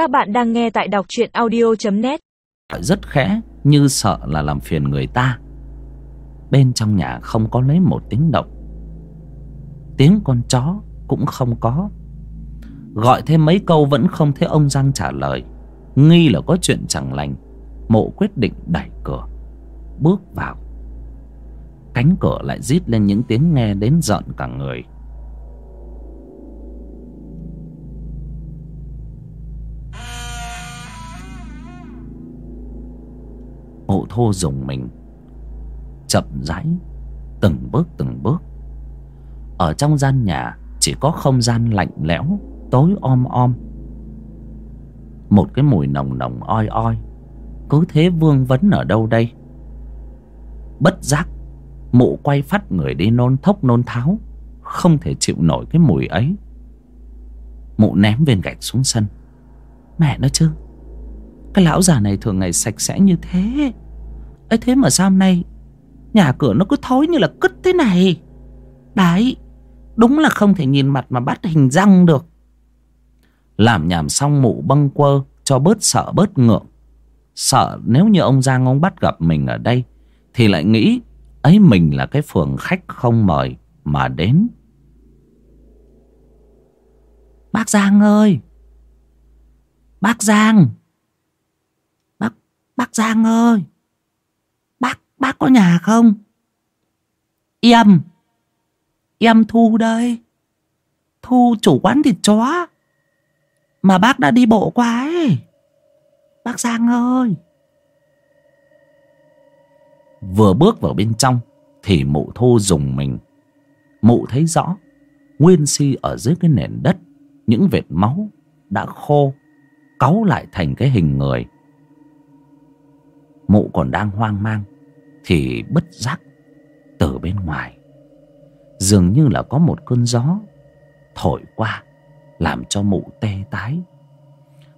Các bạn đang nghe tại đọc truyện audio.net Rất khẽ, như sợ là làm phiền người ta. Bên trong nhà không có lấy một tiếng động. Tiếng con chó cũng không có. Gọi thêm mấy câu vẫn không thấy ông Giang trả lời. Nghi là có chuyện chẳng lành. Mộ quyết định đẩy cửa. Bước vào. Cánh cửa lại rít lên những tiếng nghe đến giận cả người. Thô dùng mình. Chậm rãi, Từng bước từng bước. Ở trong gian nhà, Chỉ có không gian lạnh lẽo, Tối om om. Một cái mùi nồng nồng oi oi. Cứ thế vương vấn ở đâu đây? Bất giác, Mụ quay phát người đi nôn thốc nôn tháo. Không thể chịu nổi cái mùi ấy. Mụ ném viên gạch xuống sân. Mẹ nó chứ, Cái lão già này thường ngày sạch sẽ như thế ấy thế mà sao hôm nay Nhà cửa nó cứ thối như là cứt thế này? Đấy, Đúng là không thể nhìn mặt mà bắt hình răng được. Làm nhảm xong mụ băng quơ Cho bớt sợ bớt ngượng. Sợ nếu như ông Giang ông bắt gặp mình ở đây Thì lại nghĩ ấy mình là cái phường khách không mời mà đến. Bác giang ơi! Bác giang! Bác bác giang ơi! Bác có nhà không? Em em thu đây. Thu chủ quán thịt chó. Mà bác đã đi bộ qua ấy. Bác giang ơi. Vừa bước vào bên trong Thì mụ thu dùng mình. Mụ thấy rõ, Nguyên si ở dưới cái nền đất, Những vệt máu đã khô, Cáu lại thành cái hình người. Mụ còn đang hoang mang. Thì bất giác Từ bên ngoài. Dường như là có một cơn gió Thổi qua, Làm cho mụ tê tái.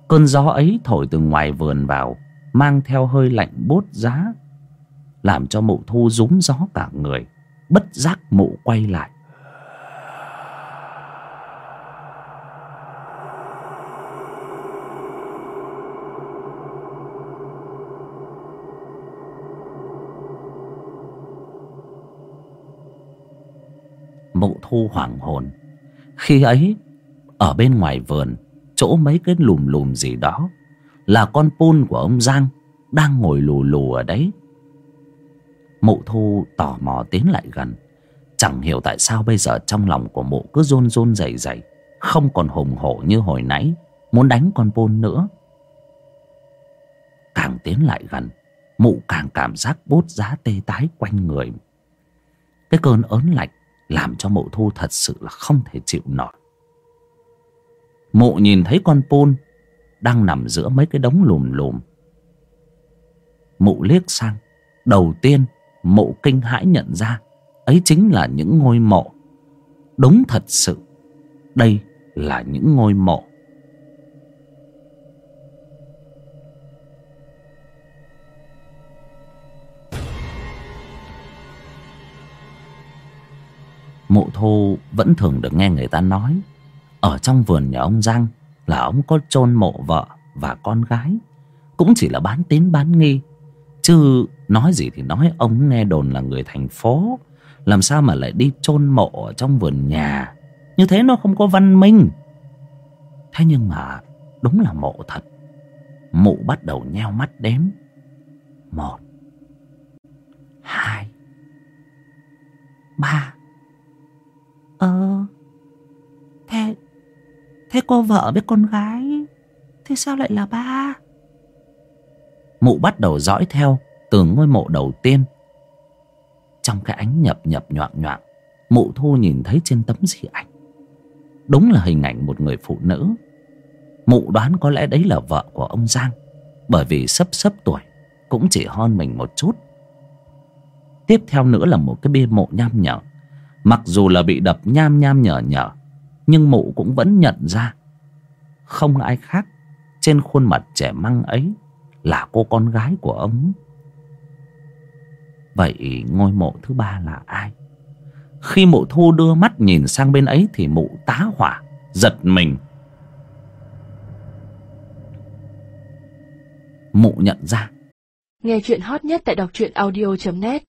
Cơn gió ấy thổi từ ngoài vườn vào, Mang theo hơi lạnh bốt giá, làm cho mụ thu rúm gió cả người. Bất giác mụ quay lại. Mụ thu hoảng hồn. Khi ấy ở bên ngoài vườn chỗ mấy cái lùm lùm gì đó là con pun của ông giang đang ngồi lù lù ở đấy. Mụ thu tò mò tiến lại gần Chẳng hiểu tại sao bây giờ trong lòng của mụ cứ rôn rôn dày dày, Không còn hùng hổ như hồi nãy Muốn đánh con pôn nữa. Càng tiến lại gần Mụ càng cảm giác bút giá tê tái quanh người. Cái cơn ớn lạnh làm cho mụ thu thật sự là không thể chịu nổi. Mụ nhìn thấy con pôn Đang nằm giữa mấy cái đống lùm lùm. Mụ liếc sang, Đầu tiên mộ kinh hãi nhận ra ấy chính là những ngôi mộ. Đúng thật sự, đây là những ngôi mộ mộ thu vẫn thường được nghe người ta nói, ở trong vườn nhà ông giang là ông có chôn mộ vợ và con gái, cũng chỉ là bán tín bán nghi. Chứ nói gì thì nói, ông nghe đồn là người thành phố, làm sao mà lại đi chôn mộ ở trong vườn nhà? Như thế nó không có văn minh. Thế nhưng mà đúng là mộ thật. Mụ bắt đầu nheo mắt đếm. Một, hai, ba ờ. Thế thế cô vợ với con gái, thế sao lại là ba? Mụ bắt đầu dõi theo từ ngôi mộ đầu tiên. Trong cái ánh nhập nhập nhoạng nhoạng, mụ thu nhìn thấy trên tấm di ảnh. Đúng là hình ảnh một người phụ nữ. Mụ đoán có lẽ đấy là vợ của ông giang, bởi vì sấp sấp tuổi, cũng chỉ hơn mình một chút. Tiếp theo nữa là một cái bia mộ nham nhở mặc dù là bị đập nham nham nhở nhở, nhưng mụ cũng vẫn nhận ra. Không ai khác, trên khuôn mặt trẻ măng ấy là cô con gái của ông. Vậy ngôi mộ thứ ba là ai? Khi mụ thu đưa mắt nhìn sang bên ấy thì mụ tá hỏa, giật mình. Mụ nhận ra. Nghe chuyện hot nhất tại đọc truyện audio.net